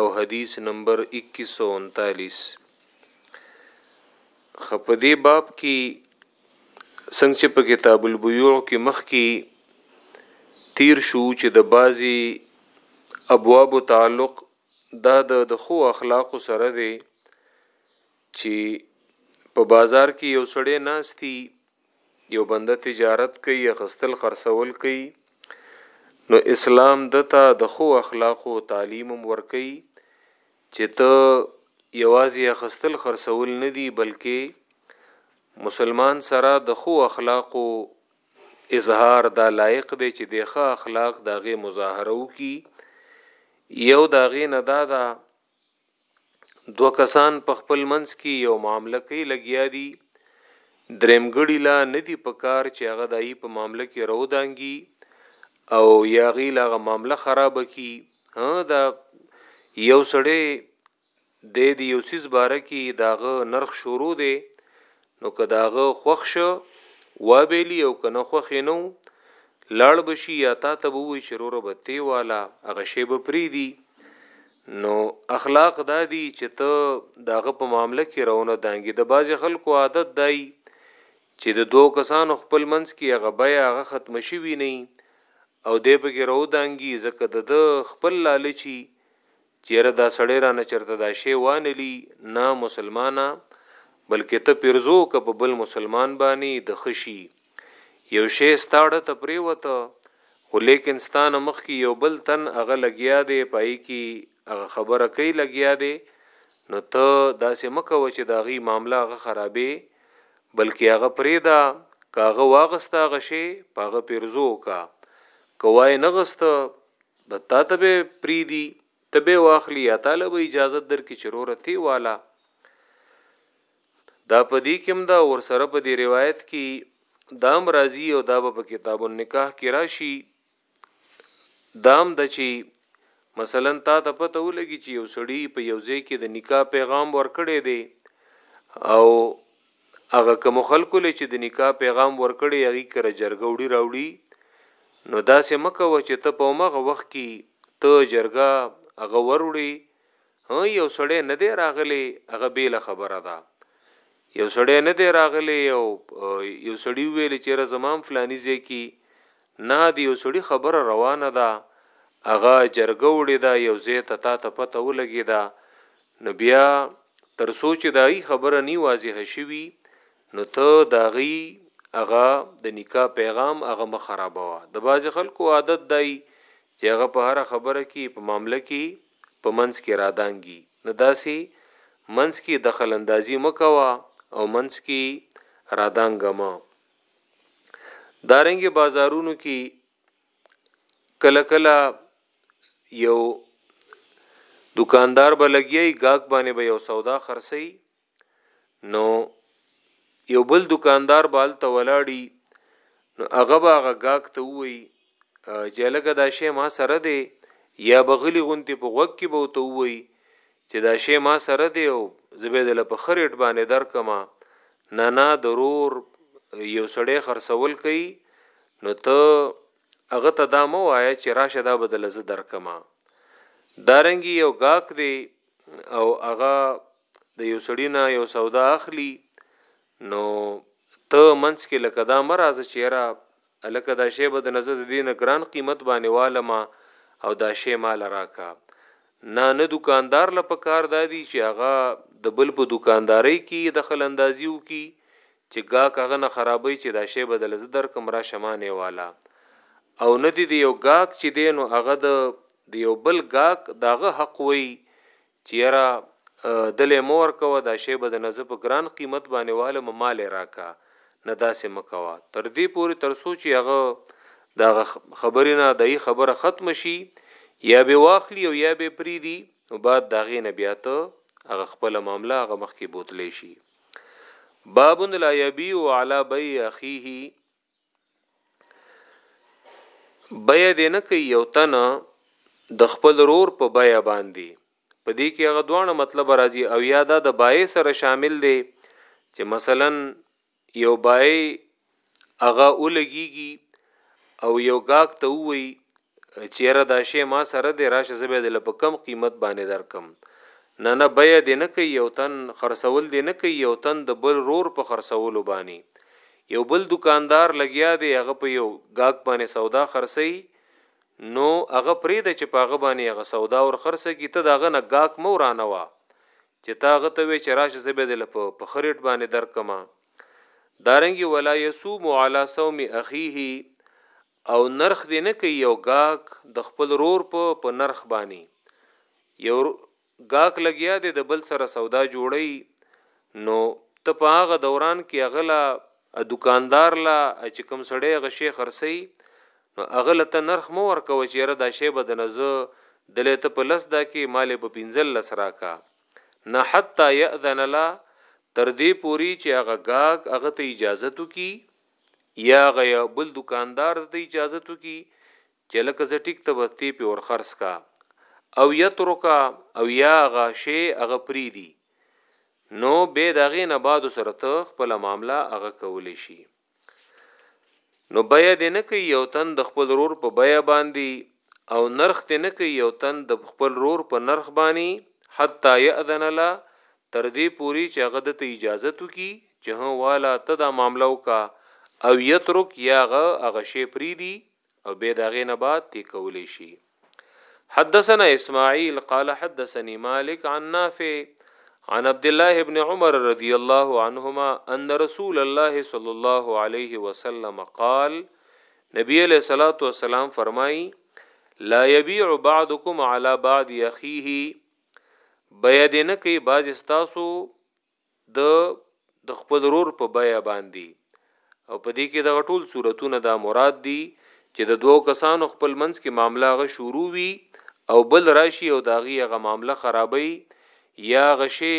او حدیث نمبر 2139 خپه دی باب کې څنګه چې په کتاب البیوع کې مخ کې تیر شو چې د بازي ابواب تعلق دا د خو اخلاق سره دی چې په بازار کې یو سړی ناشتي یو بنده تجارت کوي اخستل خرڅول کوي نو اسلام دته د خو اخلاقو تعلیم ورکي چې ته یوازې اخستل خرڅول نه دی بلکې مسلمان سره د خو اخلاقو اظهار دا لایق دی چې د ښه اخلاق دغه مظاهره وکي یو دغه نه دا دا دوه کسان په خپل منځ کې یو معامله کوي لګیا دي درېمګړي لا نه دي په کار چې هغه دایي په معامله کې رودانګي او یا غي لا هغه معامله خراب کی دا یو سړی د دې یو سیس باره کې داغه نرخ شروع دی نو که د هغه خوښ شه وابيلي او که نه خوښ يې نه وو لاړ به شي يا تا ته به ووايي چې روره به تۀ واله هغه شی به پرېږدي نو اخلاق دا دي چې ته د هغه په معامله کې راونه دانګې د بعضې خلکو عادت دا يي چې د دوو کسانو خپل منځ کې هغه بيه هغه ختمه شوي نه يي او دی پکې راودانګي ځکه د ده خپل لالچ يي چیره دا سړی رانه چرته دا شی وانه لی نه مسلمانه بلکه ته پیرزو که په بل مسلمان بانی د خه شی یو شی ستا ړه ته پریوته خو لیکن ستا نه مخکی یو بل تن هغه لګیا دی پای کی هغه خبره کئ لګیا دی نو ته داسی مه کوه چه د هغی معامله هغه خرابی بلکه هغه پریده که هغه واغسته هغه شی په هغه پیرزو که که وای نغسته ده تا ته به پریدی ته به واخلی یا تاله به اجازه درکی چې روره تی والا دا په دې کې دا ور سره په دې روایت کې دام راضی او دا په کتاب النکاح کې راشي دام د چی مثلا تا ته پته ولګي چې یو سړی په یو ځای کې د نکاح پیغام ورکړي دی او هغه کومو خلکو له چې د نکاح پیغام ورکړی هغوی کره جرګه وړي راوړي نو داسې مه کوه چې ته په همغه وخت کې ته جرګه هغه وروړي ها یو سړی نه دی راغلی هغه بیله خبره ده یو سړی نه دی راغلی او یو سړی ویل چې را زمام فلانی ځای کې نه د یو سړي خبره روانه ده هغه جرګه وړې ده یو ځای ته تا ته پته ولګې ده نو بیا تر څو چې دا یي خبره نی واضح شوي نو ته دا غي هغه د نکاح پیغام هغه مخ خرابوا د باز خلکو عادت دای چې هغه په هر خبره کې په معاملې کې په منځ کې رادانګي نو داسي منځ کې دخل اندازي مکوا او منځ کې رادانګما دارنګ بازارونو کې کله کله یو دکاندار به لګیای گاک باندې به یو سودا خرڅي نو یو بل دکاندار به الته ولاړی نو هغه به هغه گاک ته وای چې لکه دا شی ما سره دی یا بغلی غونتی په غوږ کې به ته وای چې دا شی ما سره دی او زبید له په خریټ باندې درکما نه نه ضرور یو سړی خرڅول کوي نو ته هغه ته دا مو وایا چې راشه دا بدل زه درکما دارنګي یو گاک دی او هغه د یو سړی نه یو سودا اخلي نو ته منس کې لکه دا مرز چیرې هلکه دا شی به درنه زه د دې نه ګران قیمت باندې والمه او دا شی ماله راکه. نه نه دوکاندار له پکار دا دي چې هغه د بل په دوکاندارۍ کې یې دخل اندازي وکړي چې ګاک هغه نه خرابوي چې دا شی به دله زه درکړم راشه مانه واله او نه دې د یو ګاک چې دی نو هغه د د یو بل ګاک د هغه حق وي چي ياره دله مه ورکوه دا شی به دنه زه په ګران قيمت باندې والم مال يې راکه نه داسې مه کوه تر دې پورې تر څو چي هغه د هغه خبرې نه داي خبره ختمه شي يا به واخلي او يا به يې پريدي نو بعد د هغې نه بيا ته هغه خپله معامله هغه مخکې بوتلې شي باب لا يبيع علي بيع اخيه بیا دې نه کوي یو تن د خپل رور په بیا باندې په دې کې هغه دوه مطلب راځي او یا دا د بای سره شامل دی چې مثلا یو بای هغه ولګيږي او یو گاک ته وي چیره دا شی ما سره دی راشه زه به دله په کم قیمت باندی درکم نه نه بیه دی نه کوي یو تن خرڅول دی نه کوي یو تن د بل رور په خرڅولو بانی یو بل دوکاندار لګیا دی هغه په یو ګاک باندی سودا خرڅوي نو هغه پریده چه په هغه باندی هغه سودا ور خرڅه کی ته د هغه نه ګاک مه ورانه وه چه تا هغه ته وی چه راشه زه به دله په په ښه ریټ باندی درکم دارنګه ولا یصوم علی صوم اخیه او نرخ دې نه کوي یو ګاک د خپل رور په په نرخ باني یو ګاک لګیا دې د بل سره سودا جوړوي نو ته په هغه دوران کې هغه لا دکاندار لا چې کوم سړی هغه شی خرڅوي نو هغه له ته نرخ مه ورکوه چې یاره دا شی به د نزه دلې ته په لس دا کې مالې په پنځل لس راکا نه حتی یأذن لا تر دې پوري چې هغه ګاک هغه ته اجازه تو کی یا غیا بل دکاندار د اجازه تو کی چې لکه زه ټیک ته به تی په ورخرس کا او یترکا او یا غا شی هغه پریدی نو به د هغې نه بعد سره ته خپل معامله هغه کولی شي نو بیا دې نه کوي یو تن د خپل رور په بیا باندې او نرخ دې نه کوي یو تن د خپل رور په نرخ باندې حتی یأذن له تر دې پورې چې هغه ده ته اجازت وکړي چې هه واله ته دا معامله وکړه او یترک یا هغه هغه شی پریږدي او بیا د هغې نه بعد تې کولی شي حدثنا اسماعیل قال حدثني مالک عن نافع عن عبد الله بن عمر رضی الله عنهما ان رسول الله صلی الله علیه وسلم قال نبی علیہ الصلوۃ والسلام فرمایي لا يبيع بعضكم على بعض اخيه بیا دې نه کوي بعضې ستاسو د د خپل رور په بیا باندې او په دې کې دغه ټول صورتونه دا مراد دي چې د دوو کسانو خپل منځ کې معامله غ شروع وي او بل راشي او داغي هغه معامله خرابوي یا غشي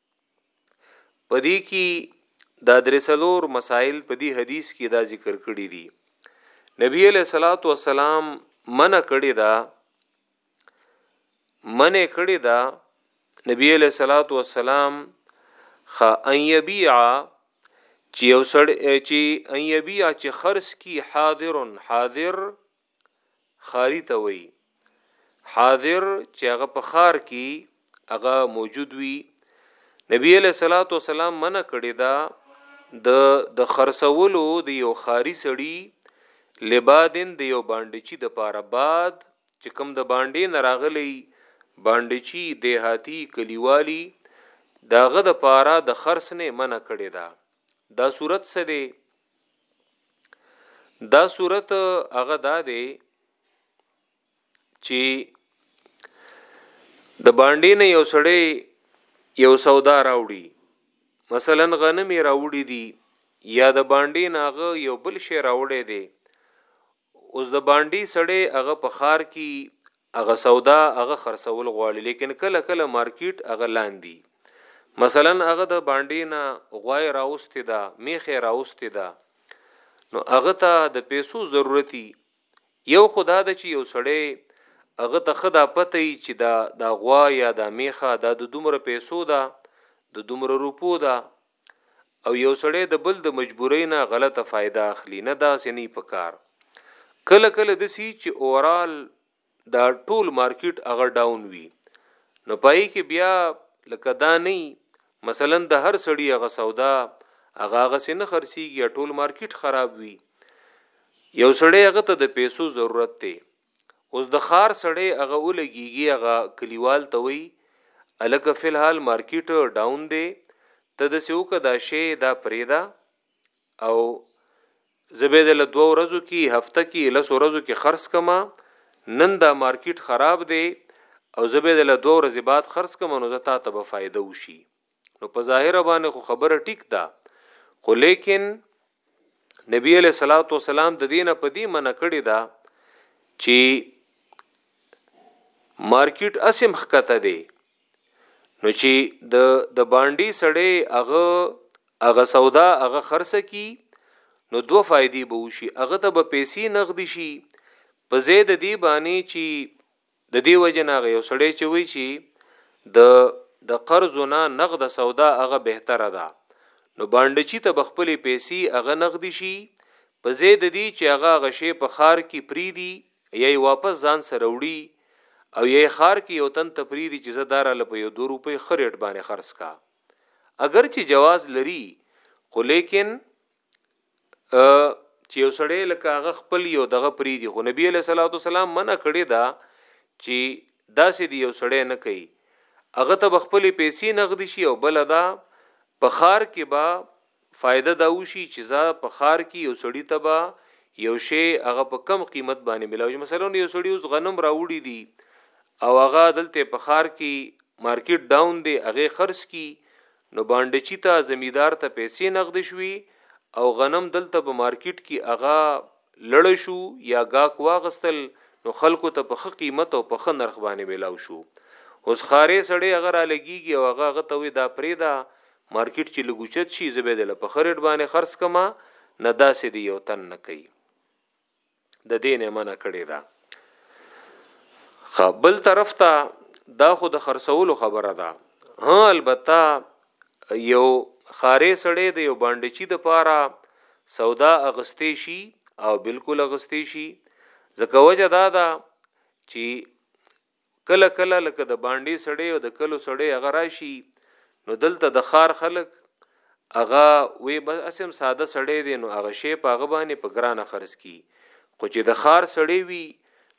په دې کی دا درې څلور مسائل په دې حدیث کې دا ذکر کړی دي نبی علیہ الصلوۃ والسلام منع کړی دا منع کړی دا نبی علیہ الصلوۃ والسلام خ ان یبیع چې یو سړی چې ان یبیع چې خرص کی حاضرن حاضر خاری ته وایي حاضر چې هغه په خار کې هغه موجود وي نبی علیہ الصلوۃ والسلام منع کړی دا د د خرڅولو د یو خاري سړی لبادن د یو باندچی د پاره باد چې کم د باندې نراغلی باندچی دیهاتی کلیوالی داغه د پاره د خرڅ نه منع کړی دا دا صورت څه دی دا صورت هغه دا دی چې د باندې نه یو سړی یو سودا راوړي مثلا غنم راوړي دي یا د باندې ناغه یو بل شی راوړي دي اوس د بانډی سړی هغه په ښار کی هغه سودا هغه خرڅول غواړي لیکن کله کله مارکیټ هغه لاندی مثلا هغه د بانډی نه غوای راوستی دا میخه راوستی دا نو هغه ته د پیسو ضرورتي یو خدا د چې یو سړی هغه ته خدا پته ای چې دا دا غوا یا دا میخه دا د دومره پیسو ده د دومره روپو ده او یو سړی د بل د مجبورۍ نه غلطه فائدہ اخلي نه داسې نه په کار کله کله د سی چې اورال دا ټول مارکیټ هغه ډاون وي نو پای کې بیا لکه دا نه مثلا د هر سړی هغه سودا هغه هغه سي نه خرسيږي ټول مارکیټ خراب وي یو سړی هغه ته د پیسو ضرورت دی اوس د ښار سړی هغه ولګیږي هغه کلیوال ته وی الکه فی الحال مارکیټ ډاون دی ته د سیوکه دا شی دا پریدا او زبید له دوه ورځو کې هفته کې لس ورځو کې خرڅ کما نن دا مارکیټ خراب دی او زبید له دوه ورځې بعد خرڅ کما نو زتا ته به فائدہ وشي نو په ظاهر باندې خو خبره ټیک ده خو لیکن نبی علیہ الصلوۃ والسلام د دینه په دی منع کړی دا چې مارکیټ اسم خکته دی نو چې د د باندې سړی هغه هغه سودا هغه خرڅ کی نو دوه فائدې به وشي هغه ته به پیسې نغدي شي په زید دی باندې چې د دې وجې نه هغه یو سړی چې وایي چې د د قرضو نه نغده سودا هغه بهتره ده نو بانډچي ته به خپلې پیسې هغه نغدي شي په ځای د دې چې هغه هغه شی په ښار کې پرېږدي یا یې واپس ځان سره وړي او یا یې ښار کې یو تن ته پرېږدي چې زه دا راله په یو دوه روپۍ ښه رېټ باندې خرڅ کا اګر چې جواز لري خو لیکن چې یو سړی لکه هغه خپل یو دغه پری دی خو نبی له صلوات والسلام منع کړی دا چې داسې دی یو سړی نه کوي هغه ته خپل پیسې نقد شي او بل دا په خار کې با فائدہ دا وشي چې زه په خار کې یو سړی تبا یو شی هغه په کم قیمت باندې ملاوي مثلا یو سړی اوس غنم راوړي دي او هغه دلته په خار کې مارکیټ ډاون دی هغه خرڅ کی نو بانډچی ته زمیدار ته پیسی نغدی شوی او غنم دلته به مارکیټ کی هغه لړه شو یا ګاک واغستل نو خلکو ته په ښه قیمت او په ښه نرخ باندی میلاو شو اوس ښاری سړی هغه رالګیږی او هغه هغه ته وای دا پریده مارکیټ چی لږ اوچت شی زه به دله په ښه ریټ باندی خرڅ کړم نه داسی دی یو تن نه کوي. د دې نه منع کړی دا خپل طرف ته دا خو د خرڅولو خبره ده ها البته یو خارې سړې د یو باندې چی د پاره سودا اغستې شي او بالکل اغستې شي ځکه وجه دا ده چې کله کله لکه د باندې سړی او د کلو سړی هغه راشي نو دلته د خار خلک هغه وی بس اسم ساده سړی دی نو هغه شی په هغه باندې په ګرانه خرڅ کی خو چې د خار سړی وی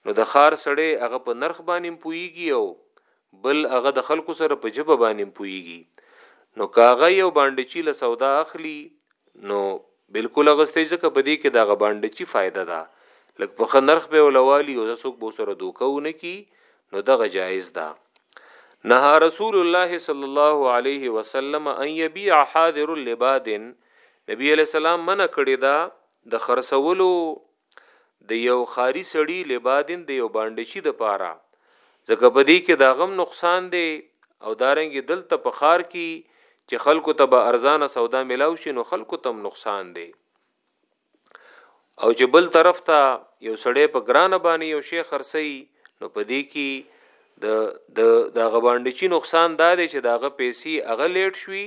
نو د خار سړی هغه په نرخ باندې پویږي او بل هغه د خلکو سره په جبه باندې پویږي نو کاغه یو باندې چې له سودا اخلي نو بالکل اغستې ځکه په دې کې دا غبانډ چی فائدہ ده لکه په خنرخ به ولوالي او څوک به سره دوکاونه کی نو دغه جایز ده نه رسول الله صلی الله علیه وسلم ان یبيع حاضر لباد نبی علیہ السلام منع کړی دا د خرڅولو د یو ښاري سړي لبادن د یو بانډچي د پاره ځکه په دې کې د غم نقصان دی او دارنګ دلته په خار کې چې خلکو ته به ارزانه سودا ملاو شي نو خلکو تم نقصان دی او چې بل طرف ته یو سړی په ګران باندې یو شیخ خرسي نو په دې کې د د د غبانډچی نقصان دا دی چې داغه پیسې اغه لیټ شوي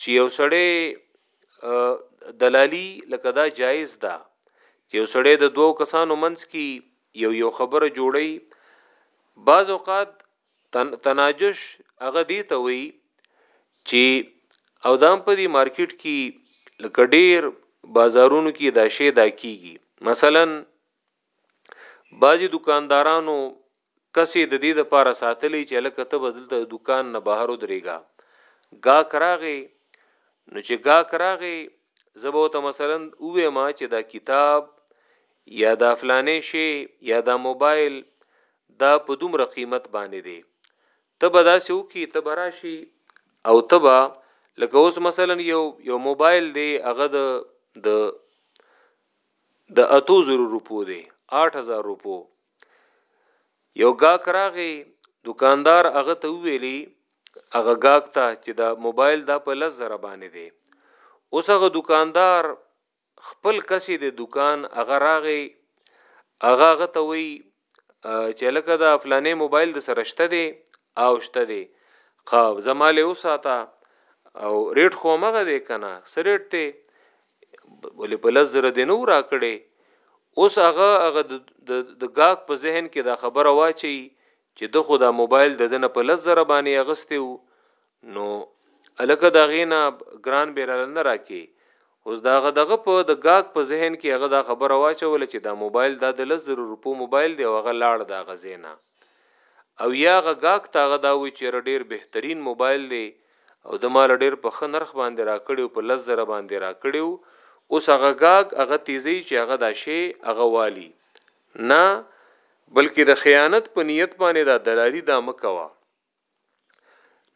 چې یو سړی دلالی لکه دا جایز ده چې یو سړی د دوو کسانو منځ کې یو یو خبره جوړی بعض اوقات تن تناجش هغه دی ته وی چې او دام په دی مارکیټ کې لکه ډیر بازارونو کې دا شی دا کیږي مثلا بعضی دکاندارانو کس یې د دې لپاره ساتلی چې هلکه ته به دلته د دوکان نه بهر ودرېږه ګاک راغی نو چې ګاک راغی زه به ته مثلا اوې ما چې دا کتاب یا دا فلانې شی یا دا موبایل دا په دومره قیمت باندې دی ته به دا سو کی ته براشي او ته به لکه اوس مثلا یو یو موبایل دی هغه د د د اتو زرو روپو دی 8000 روپو یو گاک راغی دکاندار هغه ته ویلی هغه گاک ته چې دا موبایل دا په لس زره باندې دی اوس هغه دکاندار خپل کسې د دکان هغه راغی هغه هغه ته وی چې لکه دا فلانه موبایل د سره شته دی او شته دی خو زماله وساته او ریټ خو مغه دی کنه سریټ ته ولې په لز زره دی نو راکړي اوس هغه هغه د گاک په ذهن کې دا خبره واچي چې د خدا موبایل د دنه په لز زره باندې اغستیو نو الکه دا غینا ګران بیرل نه راکې اوس داغه دغه په د گاګ په ذهن کې هغه دا خبره واچول چې دا موبایل دا د لزر روپو موبایل دی او هغه لاړ دا غزینا او یا هغه ګاک ته هغه دا ووایي چې یاره ډېر بهترین موبایل دی او ده ماله ډېر په ښه نرخ باندې راکړی و په لس زره باندې راکړی و اوس هغه ګاک هغه تیزوي چې هغه دا شی هغه والي نه بلکې د خیانت په نیت باندې دا دلالي دا مه کوه.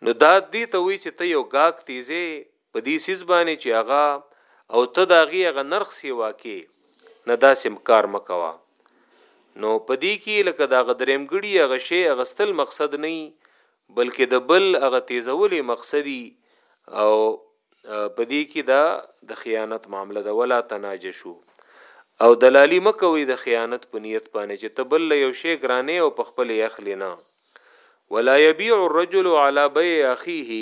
نو دا دې ته وی چې ته یو گاک تیزه په دې سیز باندې چې هغه او ته دا غي هغه نرخ سیوا کې نه دا سم کار مکوا نو په دې کې لکه دا غدریم ګړي هغه شی اغستل مقصد نه بلکې د بل هغه تیزولې مقصدی او په دې کې دا د خیانت معامله ده ولا تناجشو او دلالی مکوي د خیانت په نیت باندې چې تبل یو شی ګرانه او په خپل اخلي نه ولا يبيع الرجل على بيع اخيه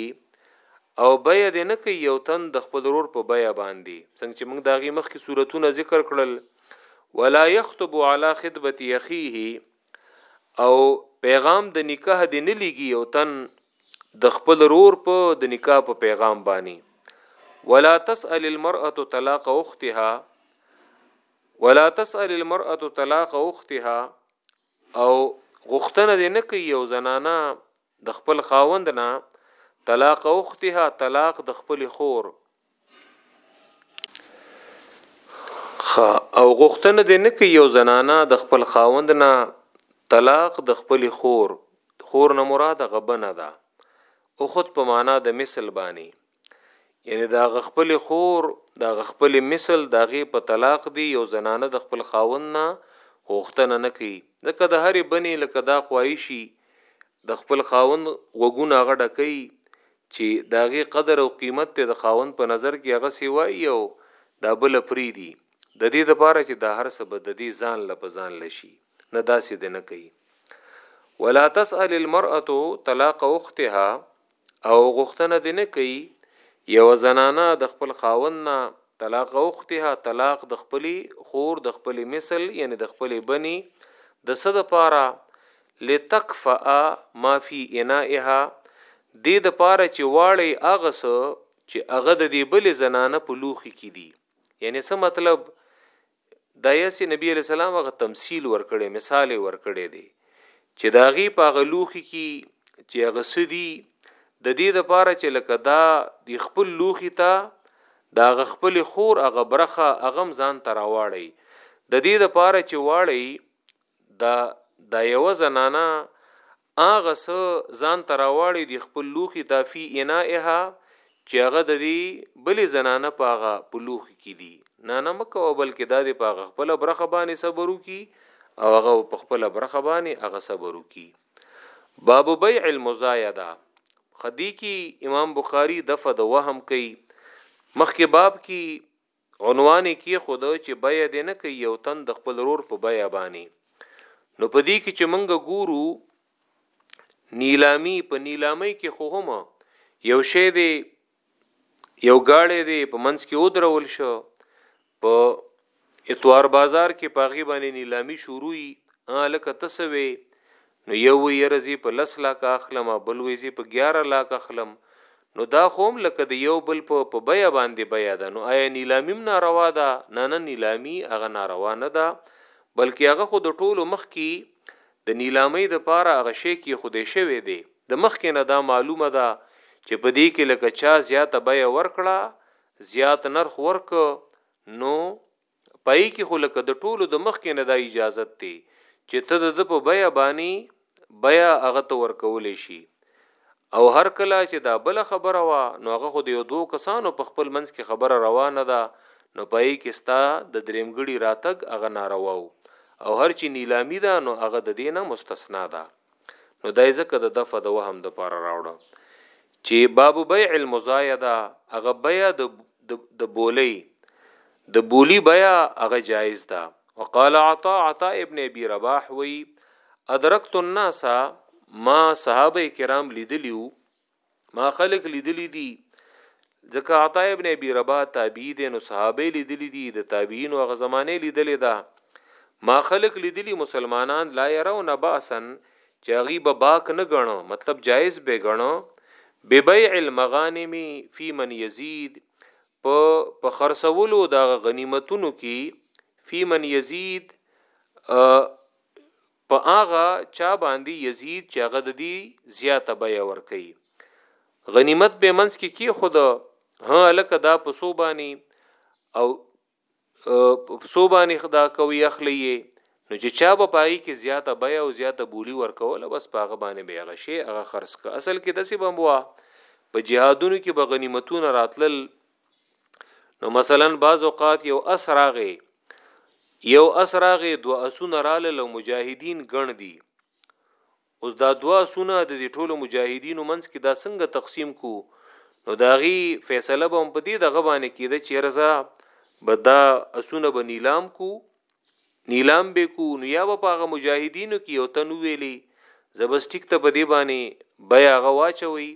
او بيع دې نه کوي یو تن د خپل ورور په بيع باندې څنګه چې موږ دا غي مخکې صورتونه ذکر کړل ولا يخطب على خطبه اخيه او پیغام د نکاح دې نه لګي یو تن د خپل رور په د نکاح په پیغام باندې ولا تسأل المرأة طلاق اختها ولا تسأل المرأة طلاق اختها او غختنه دې نه کوي او زنانه د خپل خاوند نه طلاق اختها طلاق د خپل خور خ او غختنه دې نه کوي او زنانه د خپل خاوند نه طلاق د خپل خور خور نه مراد غبنه ده او خود په معنا د مثل بانی یعنی دا غ خپل خور دا غ خپل مثل دا غي په طلاق دی یو زنانه د خپل خاوند نه غوښتنه نه کوي ځکه د هرې بنې لکه دا خواهشي د خپل خاوند وګونه غ ډکې چې دا غي قدر او قیمت ته د خاوند په نظر کې هغه سیوای یو دا بل پری دی د دې لپاره چې دا هر څه به د دې ځان لپزان لشي نه داسې د نه کوي ولا تسأل المرأه طلاق اختها او غوښتنه دې نه کوي یوه زنانه د خپل خاوند نه طلاق اختها طلاق د خپلی خور د خپلی مثل یعنی د خپلی بنی د څه د پاره لتکفا ما فی انائها دې د پاره چې واړی هغه څه چې هغه د دې بلې زنانه په لوښي کې دي یعنی څه مطلب دایسې نبی علیه السلام هغه تمثیل ورکړی مثال یې ورکړی دی چې د هغې په هغه لوښي کې چې هغه څه دي د دې دپاره چې لکه دا د خپل لوښي ته د هغه خپل خور هغه برخه هغه هم ځان ته راواړوي د دې دپاره چې واړوي دا دا یوه زنانه هغه څه ځان ته راواړوي د خپل لوښي ته فی انائها چې هغه د دې بلې زنانه په هغه په لوښي کې دي نه نه مه کوه بلکې دا دې په هغه خپله برخه باندې صبر وکړي او هغه په خپله برخه باندې هغه صبر وکړي باب بیع المزایده خدی کی امام بخاری دفع د وهم کوي مخکې باب کې عنوان يې کېښود چې بيه دې نه کوي يو تن د خپل ورور په بيه بانې نو په دې کې چې مونږ ګورو نيلامي په نيلامۍ کې خو هم يو شی دی یو گاړی دی په منځ کې ودرول شو په اتوار بازار کې پاغي باندې نیلامی شروعي لکه تسوي نو یو وی یره زی په لس لاکه اخلم او بل وی زی په ګیاره لاک اخلم نو دا خو هم لکه د یو بل په په بیه باندی بیه ده نو ایا نیلامی هم ناروا ده نه نه نیلامی هغه ناروا نه ده بلکی هغه خو د ټولو مخکی د نیلامی د پاره هغه شی کیښودی شوی دی د مخکی نه دا معلومه ده چه په دی کی لکه چا زیاته بیه ورکړه زیات نرخ ورکړ نو پای کې خو لکه د ټولو د مخکې نه دا اجازت دی چې ته د ده په بیه باني بیه هغه ته ورکولی شي او هر کله چې دا بل خبره وا نو هغه خو د یو دوه کسانو په خپل منځ کې خبره روانه ده نو پای کې ستا د دریمګړي راتګ هغه نارواو او هر چې نیلامی ده نو هغه د دینه مستثنا ده نو دای ځکه د دفع د وهم د پاره راوړه چی باب بیع المزایده هغه بیعه د د بولی د بولی بیعه هغه جایز ده وقال عطا عطا ابن ابي رباح وی ادرکت الناس ما صحابه کرام لیدلیو ما خلق لیدلی دي ځکه عطا ابن ابي رباح تابعی دي نو صحابه لیدلی دي د تابعین او غزمانه لیدلی ده ما خلق لیدلی مسلمانان لا يرون باسن چې هغوی به باک نه ګڼه مطلب جائز به ګڼه ببيع المغانم فی من یزید په په خرڅولو دا غنیمتونو کې فی من یزید په هغه چا باندې یزید چې هغه د دې زیاته بیا ور کوي غنیمت به منځ کې کی خود ها لکه دا په صوبانی او سو باندې خدا کوي اخلي نو چې چا به پای کې زیاته بیا او زیاته بولی ورکوله بس پاغه باندې به هغه شی هغه خرڅ ک اصل کې دسی بمبوا په جهادونو کې به غنیمتونه راتلل نو مثلا بعض اوقات یو اسراغه یو اسراغه دو اسونه رال له مجاهدین ګڼ دي اوس دا دوه اسونه د دې ټولو مجاهدینو منځ کې دا څنګه تقسیم کو نو د هغې فیصله به هم په دې دغه باندې کېده چې رضا به دا اسونه به نیلام کو نیلام به کو نو یا به په هغه مجاهدینو کې یو تن ویلي زه بس ټیک ته په دې باندې بیا هغه واچوي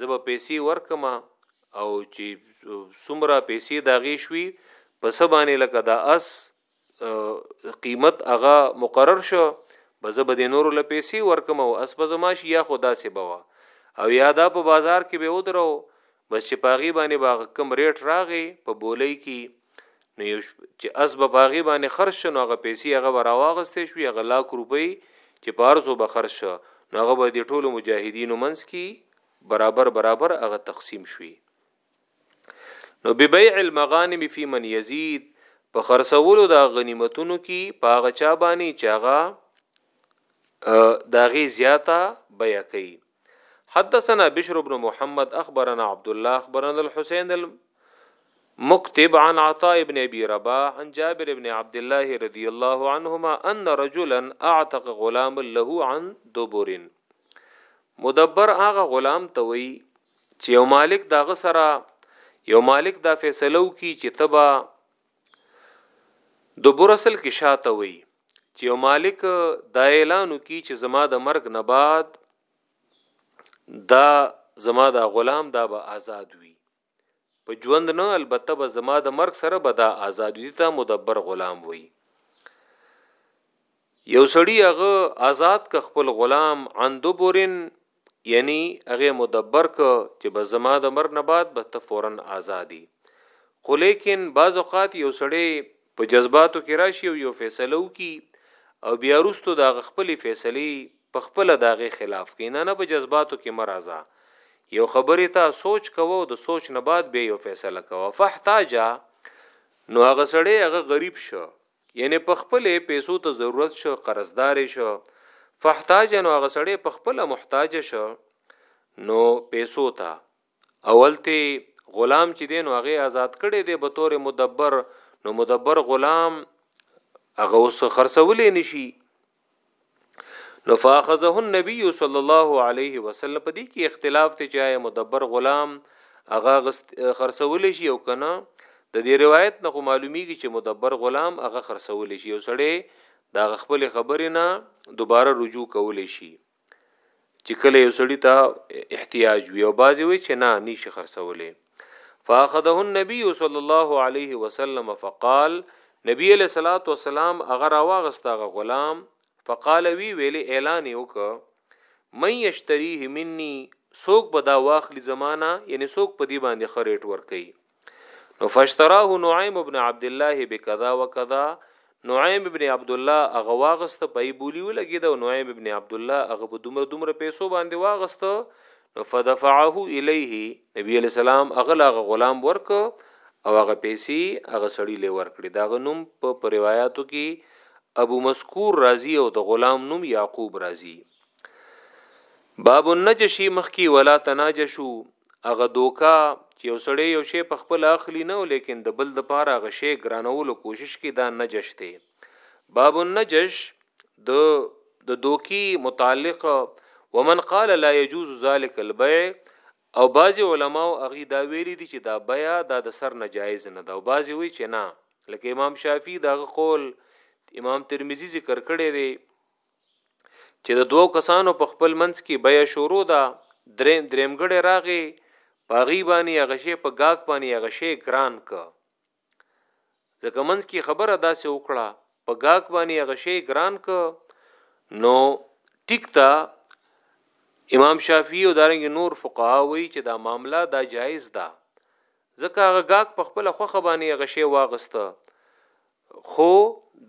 زه به پیسې ورکم او چې څومره پیسې داغې شوي په سبانه لکه دا اس قیمت هغه مقرر شو بزه به د نورو له پیسې ورکم او اس به زما شي یا خدا سي بوا او یا دا په بازار کې به ودرو بس چې پاغي باندې باغ کم ریټ راغی په بولۍ کې نو یو چې اس به پاغي باندې خرج شنو هغه پیسې هغه به راواغستې شوې هغه لاک روپۍ چې پارسو به خرج شو نو هغه به د ټولو مجاهدینو منځ کې برابر برابر هغه تقسیم شوي نو ببيع المغانم فی من یزید په خرڅولو دا غنیمتونو کې پاغه چا باندې چاغه داغي زیاته بیا کوي حدثنا بشر بن محمد اخبرنا عبد الله اخبرنا الحسين المكتب عن عطاء بن ابي رباح عن جابر بن عبد الله رضي الله عنهما ان رجلا اعتق غلام له عن دبر مدبر هغه غلام ته وی چې یو مالک دا غ سره یو مالک دا فیصله وکي چې تبا د برسل کې شاته وي چې یو مالک دا اعلان وکي چې زما د مرګ نه بعد دا زما دا غلام دا به آزاد وي په ژوند نه البته به زما د مرګ سره به دا آزاد وي ته مدبر غلام وي یو سړی هغه آزاد ک خپل غلام اندبورن یعنی هغه مدبر ک چې به زما د مر نه بعد به ته فورا آزادی خو لیکن بعض اوقات یو سړی په جذباتو کې راشي او يو فيصله وکړي او بيا وروسته د هغه خپلې فيصلې په خپله د هغې خلاف کړي، نه نه په جذباتو کې مه راځه يو خبرې ته سوچ کوه او د سوچ نه بعد بيا يو فيصله کوه، فاحتاج نو هغه سړی هغه غريب شو يعنې په خپلې پيسو ته ضرورت شو قرضدار يې شو فاحتاج نو هغه سړی په خپله محتاج شو نو پيسو ته. اول ته غلام چی دی نو هغه آزاد کړی دی به طور مدبر نو مدبر غلام هغه اوس خرڅولې نشي نو فاخذه النبي صلی الله علیه وسلم په دې کې اختلاف ته چاهي مدبر غلام هغه خرڅولې شي او کنه د دې روایت نه خو معلومیږي چې مدبر غلام هغه خرڅول شي او سړی دا خپل خبرې نه دوباره رجوع کول شي چې کله یو سړی ته احتیاج وي او بعضی وي چې نه نشي خرڅولې فاخذه النبي صلی الله علیه وسلم فقال نبی علیہ الصلات والسلام اگر واغستغه غلام فقال وی ویل اعلان وک من یشتریه مني سوک بدا واخلی زمانہ یعنی سوک په دی باندې خریټ ور کوي نو فاشتراه نعیم ابن عبد الله بکذا وکذا نعیم ابن عبد الله هغه واغست په بولی ولګی دا نعیم ابن عبد الله هغه په دومره دومره پیسو باندې واغست نو فدفعه الیه نبی علی السلام هغه لا غلام ورک او هغه پیسې هغه سړی له ورکړي دا غنوم په روایتو کې ابو مسکور رازی او د غلام نوم یعقوب رازی باب النجشی مخکی ولا تناجشو اغه دوکا چې یو سړی یو شی په خپل اخلی نه لیکن د بل د پاره غشي ګرانولو کوشش کی دا نجش دی باب النجش د د دوکي متعلق ومن قال لا يجوز ذلك البيع او بعضی علما او اغي دا ویلي دي چې دا بيع دا د سر ناجایز نه دا او بعضی وی چې نه لکه امام شافعي دا قول امام ترمذی ذکر کړی دی چې د دوو کسانو په خپل منځ کې بیا شروع ده دریم دریمګړی راغی پاغي باندې هغه شی په گاګ باندې هغه شی ګران ک ځکه منځ کې خبره داسې وکړه په گاګ باندې هغه شی ګران ک نو ټیک تا امام شافعی او دارنګ نور فقها وی چې دا معاملہ دا جایز ده ځکه هغه گاګ په خپل خوخه باندې هغه شی واغسته خو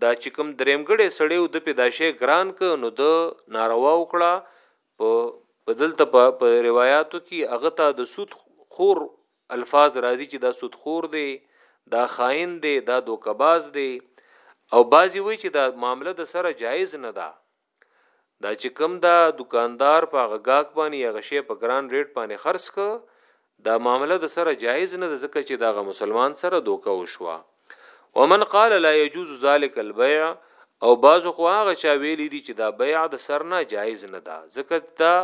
دا چی کوم دریم ګړی سړی او دپی دا شی ګران که نو ده ناروا وکړه په په دلته په په روایاتو کی هغه ته د سود خور الفاظ راځی چی دا سود خور دی دا خاین دی دا دوکه باز دی او بعضی وای چی دا معامله د سره جایز نه ده. دا چې کم دا دکاندار په هغه گاک باندې هغه شی په ګران ریټ باندې خرڅ ک دا معامله د سره جایز نه ځکه چې دا مسلمان سره دوکه وشوه ومن قال لا يجوز ذلك البيع او بعضو خو هغه چا ویلی دي چې دا بیع د سر نه جایز نه ده ځکه دا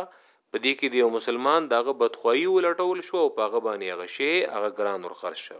په دې کې د یو مسلمان دغه بدخوایي ولټول شو او په هغه باندې هغه شی هغه ګران ورخرج شو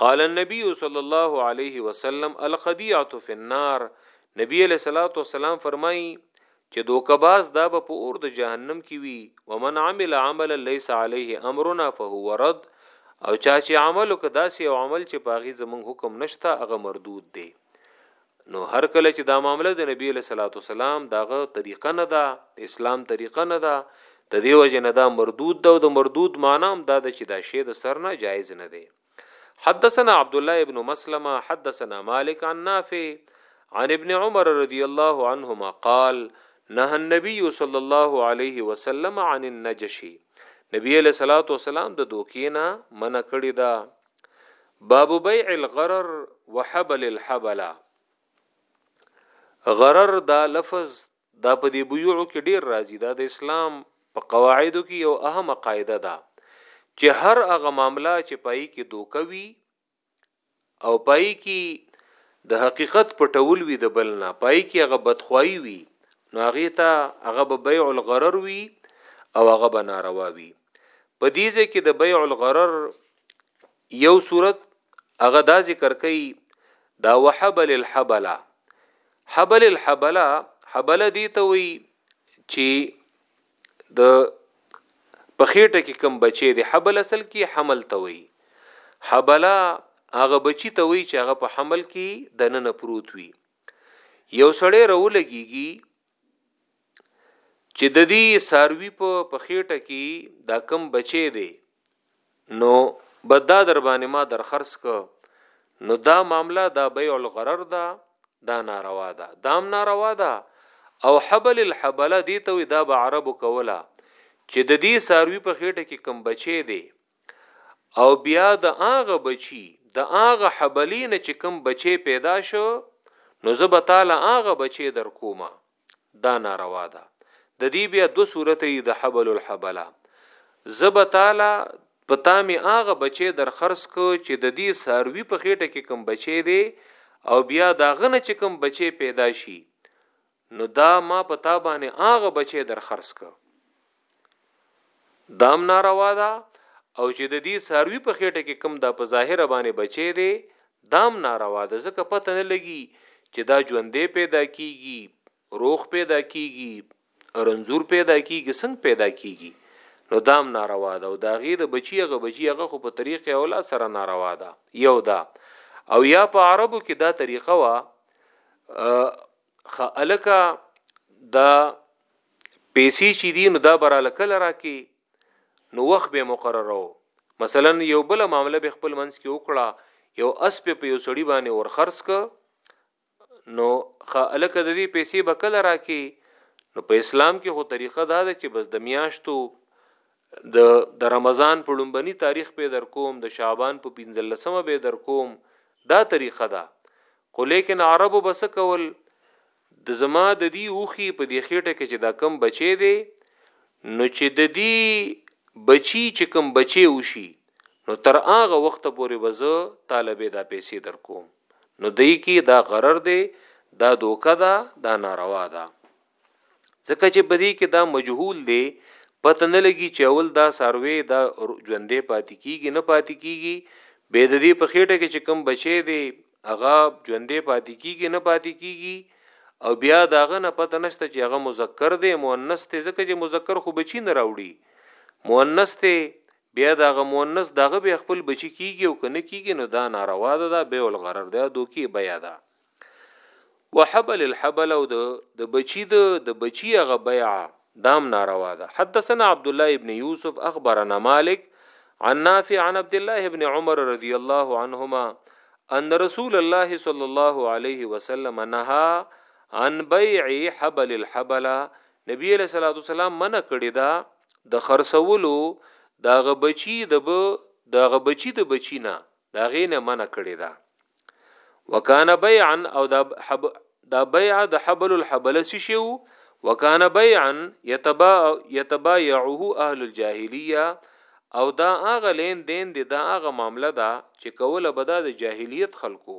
قال النبي صلى الله عليه وسلم الخديعه في النار نبی علیہ الصلوۃ والسلام فرمایي چې دوکباز دا به په اور د جهنم کې وي ومن عمل عملا ليس عليه امرنا فهو رد او چا چې عمل وکړ داسې او عمل چې پاغي زمونږ حکم نشته هغه مردود دی نو هر کله چې دا معاملې د نبی له صلوات والسلام دغه طریقه نه ده د اسلام طریقه نه ده د دیو جن دا مردود ده او د مردود معنی هم دا ده چې دا شی د سر نه جایز نه دی حدثنا عبد الله ابن مسلمه حدثنا مالک عن نافع عن ابن عمر رضی الله عنهما قال نه النبي صلی الله علیه وسلم عن النجشی نبی علیہ الصلوۃ والسلام د دوکینا منع کړی دا باب بیع الغرر وحبل الحبلا غرر دا لفظ دا په دې بيوع کې ډیر راځي دا د اسلام په قواعدو کې یو اهمه قاعده ده چې هر هغه معاملہ چې پای کې دوکوي او پای کې د حقیقت پټول وي د بلنا پای کې هغه بدخوایي وي نو هغه ته هغه به بیع الغرر وي او هغه به ناروا وي په دې ځکه د بیع الغرر یو صورت هغه دا ذکر کوي دا وحبل الحبلا حبل الحبلا حبل دی ته وی چې د پخېټه کې کم بچي دی حبل اصل کې حمل ته وی حبلا هغه بچی ته وی چې هغه په حمل کې د نن پروت وي یو سړی راولګيږي چې د دې ساروي په پخېټه کې دا کم بچي دی نو بدا در باندې ما در خرڅ ک نو دا معاملې دا بيع الغرر دا دا ناروا ده دام ناروا ده او حبل الحبله دي ته دا به عربو کوله چې د دې ساروي په خېټه کې کم بچي دی او بیا د هغه بچي د هغه حبلې نه چې کوم بچی پیدا شو نو زه به تاله هغه بچی در کومه دا ناروا ده د دې بیا دو صورت یې د حبل الحبله زه به تاله په تا می هغه بچی در خرڅ کو چې د دې ساروي په خېټه کې کوم بچی دی او بیا دا غنه چې کوم بچی پیدا شي نو دا ما په تا باندې هغه بچی در خرڅ کو دام ناروا ده او چې د دې ساروی په خېټه کې کم دا په ظاهر باندې بچي دی دام ناروا ده ځکه پته نه لګي چې دا ژوندې پیدا کیږي روخ پیدا کیږي رنزور پیدا کیږي څنګه پیدا کیږي نو دام ناروا ده او دا غي د بچي هغه بچي هغه خو په طریقې اولا سره ناروا ده یو دا او یا په عربو کې دا طریقه وا خالکا دا پیسې چې دي نو دا براله کله راکې نو وخت به مقرره وو مثلا یو بل معاملې به خپل منځ کې وکړه یو اس په یو سړی باندې ور خرڅ ک نو خالک د دې پیسې به کله راکې نو په اسلام کې خو طریقه دا ده چې بس د میاشتو د د رمضان په ړومبني تاریخ پې درکوم د شعبان په پنځلسمه بې درکوم دا طریقه ده خو لیکن عربو به څه کول د زما د دې اوخي په دې خېټه کې چې دا کم بچي دی نو چې د دې بچي چې کم بچي وشي نو تر هغه وخت پورې به زه طالبې دا پیسې در کوم نو دای کې دا غرر دی دا دوکه ده دا ناروا ده ځکه چې په دې کې دا مجهول دی پته نه لګي چې اول دا ساروی دا ژوندې پاتې کیږي نه پاتې کیږي به د دې په خېټه کې چې کم بچي دی هغه ژوندې پاتې کیږي نه پاتې کیږي او بیا داغه نه پته نشته چې هغه مذکر دی مؤنث دی ځکه چې مذکر خو بچی نه راوړي مؤنث دی بیا داغه مؤنث داغه به خپل بچی کیږي او کنه کیږي نو دا ناروا ده دا به ول غرر ده دوکي بیا ده وحبل الحبل او د بچی د د بچی غ بیع دام ناروا ده حدثنا عبد الله ابن يوسف اخبرنا مالک عن نافع عن عبد الله ابن عمر رضی الله عنهما ان رسول الله صلی الله علیه وسلم نهى عن بيع حبل الحبل نبی علیہ الصلوۃ والسلام منع کړی دا د خرڅولو دا غ بچی د د غ بچی د بچی نه دا غي نه منع کړی دا وکانه بيعا او دا حب دا بيع د حبل الحبل شیو وکانه بيعا يتبا يتبايعه اهل الجاهليه او دا هغه لین دین دی دا هغه معامله ده چې کوله بدا د جاهلیت خلکو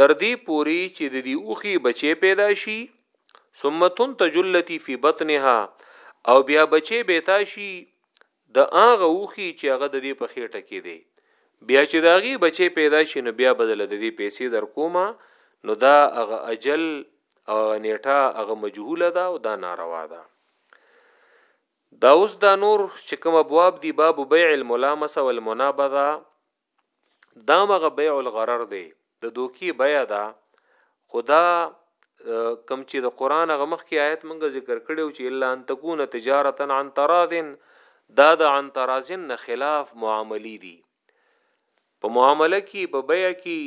تر دې پورې چې د دې اوښې بچی پیدا شي، ثم تنتج التي في بطنها، او بیا بچی بیتا شي د هغه اوښې چې هغه د دې په خېټه کې دی، بیا چې د هغې بچی پیدا شي نو بیا به دله د دې پیسې در کوم، نو دا هغه اجل او هغه نیټه هغه مجهوله ده او دا ناروا ده. دا اوس دا نور چې کوم ابواب دي باب بیع الملامسه والمنابذه دا مغه بیع الغرر دی د دوکي بیع ده خدا کم چې د قران هغه مخ کې آیت مونږه ذکر کړو چې الا ان تكون تجارتا عن تراذن دا د عن تراذن نه خلاف معاملې دي په معامله کې په بیع کې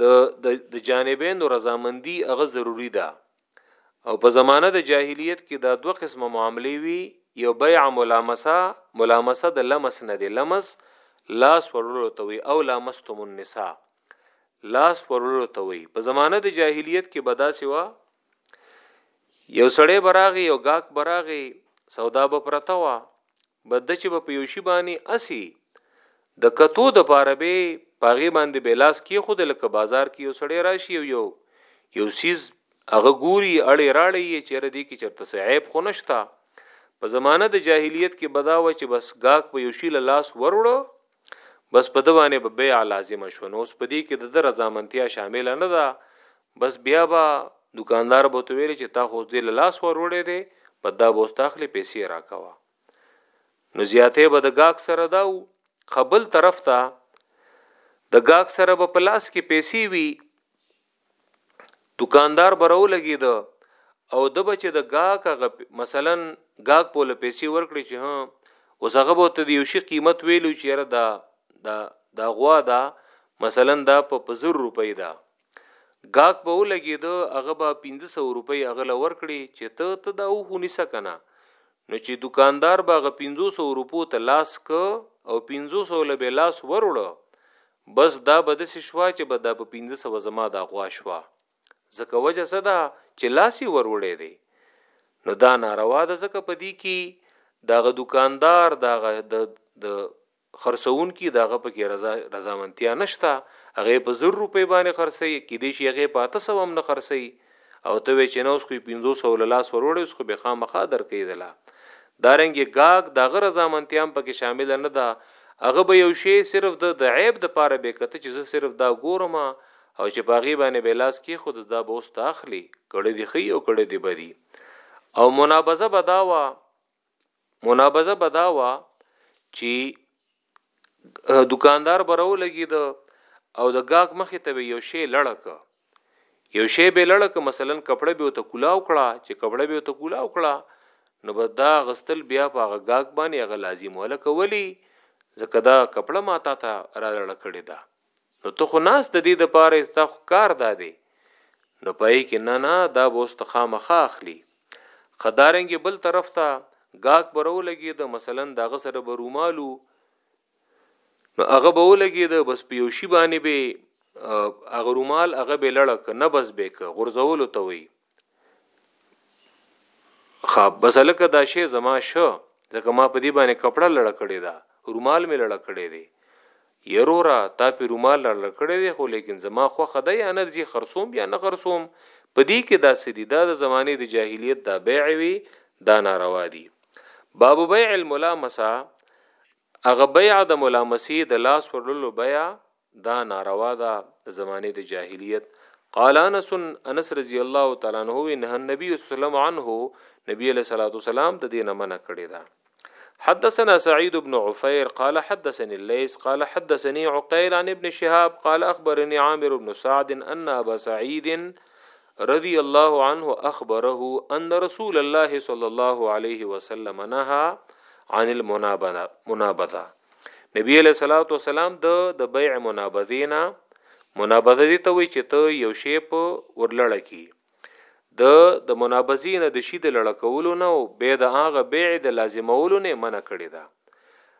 د د جانبین رضامندي هغه ضروری ده او په زمانه د جاهلیت کې دا دوه قسمه معاملې وي یو بیع ملامسه ملامسه د لمس نه دی لمس لاس ورلو ته وي او لامستم النساء لاس ورلو ته وي په زمانه د جاهلیت کې بدا سوا یو سړی براغي یو گاک براغي سودا به پرته وا بس دچې به په یو شي باندې هسې د کتو دپاره به په هغې باندې به لاس کېښود لکه بازار کې یو سړی راشي او یو یو څیز هغه ګوري اړې راړې یې چې یاره دې کې چېرته څه عیب خو نشته. په زمانه د جاهلیت کې به دا وه چې بس ګاک به یو شي له لاس وروړو بس په ده باندې به بیع لازمه شو نو اوس په دې کې د ده رضامندتیا شامله نه ده بس بیا به دکاندار به ته ویلې چې تا خو دې له لاس ور وړی دی په دا به اوس تاخلې پیسې راکوه نو زیاته به د گاک سره دا خپل طرف ته د گاک سره به پلاس کې پیسې وي دکاندار برو لګی ده او د بچ د گاک غ مثلا گاک په لپیسي ورکړي چې ها اوس هغه به ته د یو شي قیمت ویلو چې را دا دا دا غوا دا مثلا دا په 50 روپۍ ده گاک به ولګي ده هغه به 1500 روپۍ هغه لور کړي چې ته ته دا وخونی سکنه نو چې دکاندار به غ 1500 روپو ته لاس ک او 1500 لبه لاس وروړه بس دا به دسې شوه چې به دا په پنځه سوه زما دا غوا شوه ځکه وجه څه ده چې لاس یې وروړی دی نو دا ناروا ده ځکه په دې کې دغه دکاندار دغه د د خرڅون کې دغه په کې رضا رضامندتیا نشته هغه په زر روپۍ باندې خرڅي کې دې شي هغه په 800 هم نه خرڅي او ته وې چې نه اوس خو 500 له لاس وروړې اوس خو به خامخا درکې دلا دارنګ ګاګ دا غره زامنتیام پکې شامل نه ده هغه به یو شی صرف د د عیب د پاره به کته چې زه صرف دا ګورم او چې باغی باندې به لاس کې خود دا به اوس تاخلی کړه دی خي او کړه دی بدی او منابزه بداوا منابزه به دا وه چې دکاندار به راولګي د او د گاګ مخې ته یو شی لړک یو شی به لړک مثلا کپړه به ته کولاو کړه چې کپړه به ته کولاو کړه نو به دا غستل بیا په هغه گاګ باندې هغه لازم ولا کولی ځکه دا کپړه ما تا ته را لړ کړی دا نو ته خو ناس د دې د پاره ستا خو کار دا دی نو پای کې نه نه دا به اوس تخامه خا اخلي خدارنګ بل طرف ته گاک برو لګي د مثلا دغه سره به رومالو نو هغه به ولګي د بس په یو شی باندې به هغه رومال هغه به لړک نه بس به ک غرزول ته وي خا بس لکه دا شی زما شو ځکه ما په دې باندې کپړه لړه کړې ده رومال مې لړه کړې دی یرورا تا په رومال لړه کړې دی خو لیکن زما خو خدای یا نه دې خرصوم یا نه خرصوم په دې کې دا سدي دا د زمانه د جاهلیت دا بیع وی دا ناروا دي باب بیع الملامسه هغه بیعه د ملا مسیح د لاس ورلولو بیعه دا ناروا ده د زمانه د جاهلیت قال انس انس رضی الله تعالی عنہ وی نه نبی اسلام عنه نبی علیہ الصلوۃ والسلام د دینه منع کړی دا حدثنا سعید بن عفیر قال حدثني الليث قال حدثني عقيل عن ابن شهاب قال اخبرني عامر بن سعد ان ابا سعيد رضی الله عنه اخبره ان رسول الله صلی الله علیه وسلم نهى عن المنابذه نبی علیہ الصلوۃ والسلام د د بیع منابذینا منابذه دي ته وی چې ته یو شی په ورلړه کی د د منابذین د شی د لړکولو نه او به د هغه بیع د لازمولو نه منع کړی دا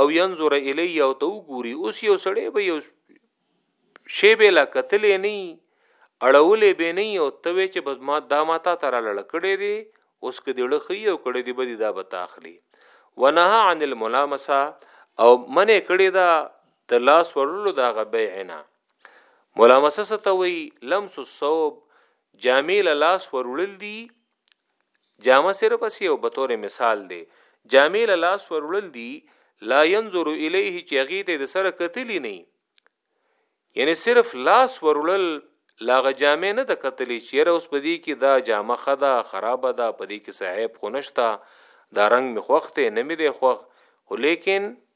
او ينظر الی او ته وګوري اوس یو سړی به یو شی به لا قتلې نه اړولې به نه او ته وی چې بس ما دا ما تا تر لړ کړې دي اوس کې دړه خي او کړې دي بدی دا به تاخلي ونهى عن الملامسه او منه کړې دا د لاس ورلو دا غبیعنا ملامسه ستوي لمس الصوب جامع لاس ورول دي جامه صرف اسې یو بطور مثال دی جامې له لاس ور وړل دي لا ينظر الیه چې هغې ته د سره کتلی نه یعنی صرف لاس ور وړل لاغه جامې نه د کتلی چې یره اوس په دې کې دا جامه ښه ده خرابه ده په دې کې څه عیب خو نشته دا رنګ مې خوښ دی نه مې دی خوښ خو لیکن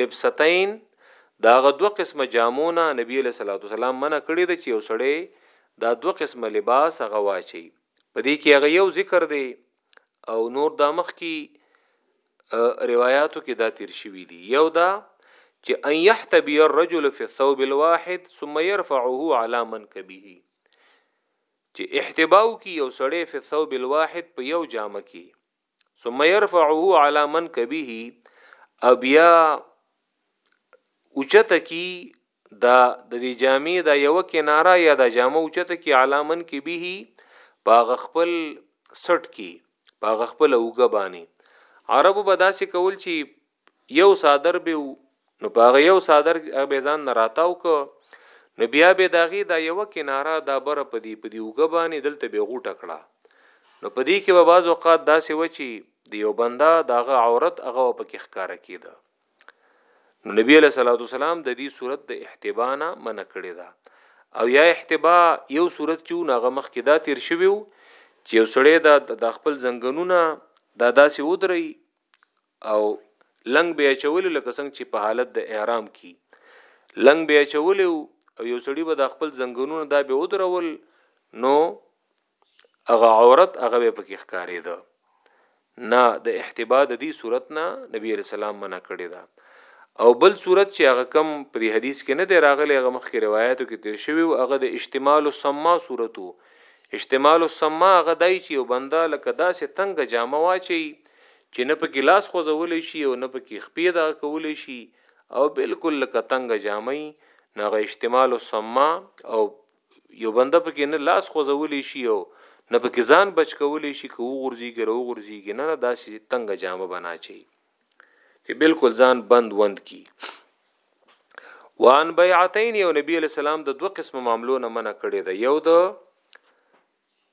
لبستین دا غ دوه قسمه جامونه نبی علیہ الصلوۃ والسلام منع کړی د چې یو سړی دا دوه قسمه لباس هغه واچي په دې کې هغه یو ذکر دی او نور د مخ کې روایتو کې دا تیر شوی دی یو دا چې ان يحتبي الرجل في الثوب الواحد ثم يرفعه على منكبه چې احتباو کې یو سړی په ثوب الواحد په یو جامه کې ثم يرفعه على منكبه او بیا اوچته کی دا د دې جامع دا یو کناره یا د جامع اوچته کی علامن کې به پاغ خپل سټ کی پاغ خپل اوګه باندې عربو به داسې کول چې یو څادر به وو نو په هغه یو څادر هغه به ځان نه راتاو کو نو بیا به داغي دا یو کناره دا بره په دی په دی وګ باندې دلته به غوټه کړه نو په دې کې به بعض اوقات داسې و چې د یو بنده داغه عورت هغه په کې ښکارا کیده نو نبی له صلوات والسلام د دې صورت د احتبانا من کړی دا او یا احتبا یو صورت چې ناغه مخ کې دا تیر شوی چې یو سړی د خپل زنګنونه دا داسې ودري او لنګ به اچولې لکه څنګه چې په حالت د احرام کې لنګ به اچولې او یو سړی به د خپل زنګونونه دا به ودرول نو هغه عورت هغه به پکې ښکارې ده نه د احتبا د دې صورت نه نبی رسول الله منع کړی ده او بل صورت چې هغه کم پر حدیث کې نه دی راغلی هغه مخکې روایتو کې تیر شوی او هغه د اجتمال السما صورتو اجتمال السما هغه دای چې یو بنده لکه داسې تنگ جامه واچي چې نه پکې لاس خوځولی شي او نه پکې خپې دغه کولی شي او بالکل لکه تنګه جامه یي نو هغه اشتمال السما او یو بنده پکې نه لاس خوځولی شي او نه پکې ځان بچ کولی شي که وغورځيږي را وغورځيږي نه نه داسې تنګه جامه بنا چي چې بالکل ځان بند وند کی وان بیعتین یو نبی علیہ السلام د دوه قسم معاملو نه منع کړی دا یو د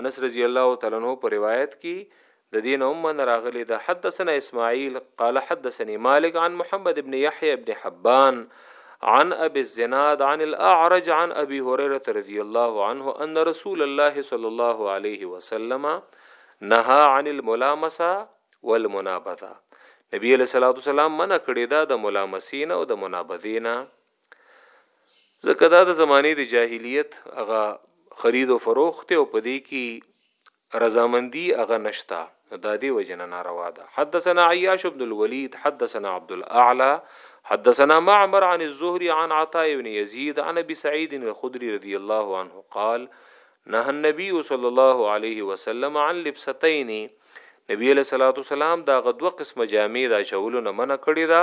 انس رضی الله تعالی عنه په روایت کې د دین هم من راغلی د حدثنا اسماعیل قال حدثني مالک عن محمد ابن يحيى ابن حبان عن ابي الزناد عن الاعرج عن ابي هريره رضي الله عنه ان رسول الله صلى الله عليه وسلم نهى عن الملامسه والمنابذه نبی علیہ الصلوۃ والسلام منع کړی دا د ملامسین او د منابذینا ځکه دا د زمانه د جاهلیت هغه خرید او فروخت او پدې کې رضامندی هغه نشتا دا دی وجنه ناروا ده حدثنا عياش بن الوليد حدثنا عبد الاعلى حدثنا معمر عن الزهري عن عطاء بن يزيد عن ابي سعيد الخدري رضي الله عنه قال نهى النبي صلى الله عليه وسلم عن لبستين نبی علیہ الصلوۃ والسلام دا غدو قسمه جامې دا چولو نه منع کړی دا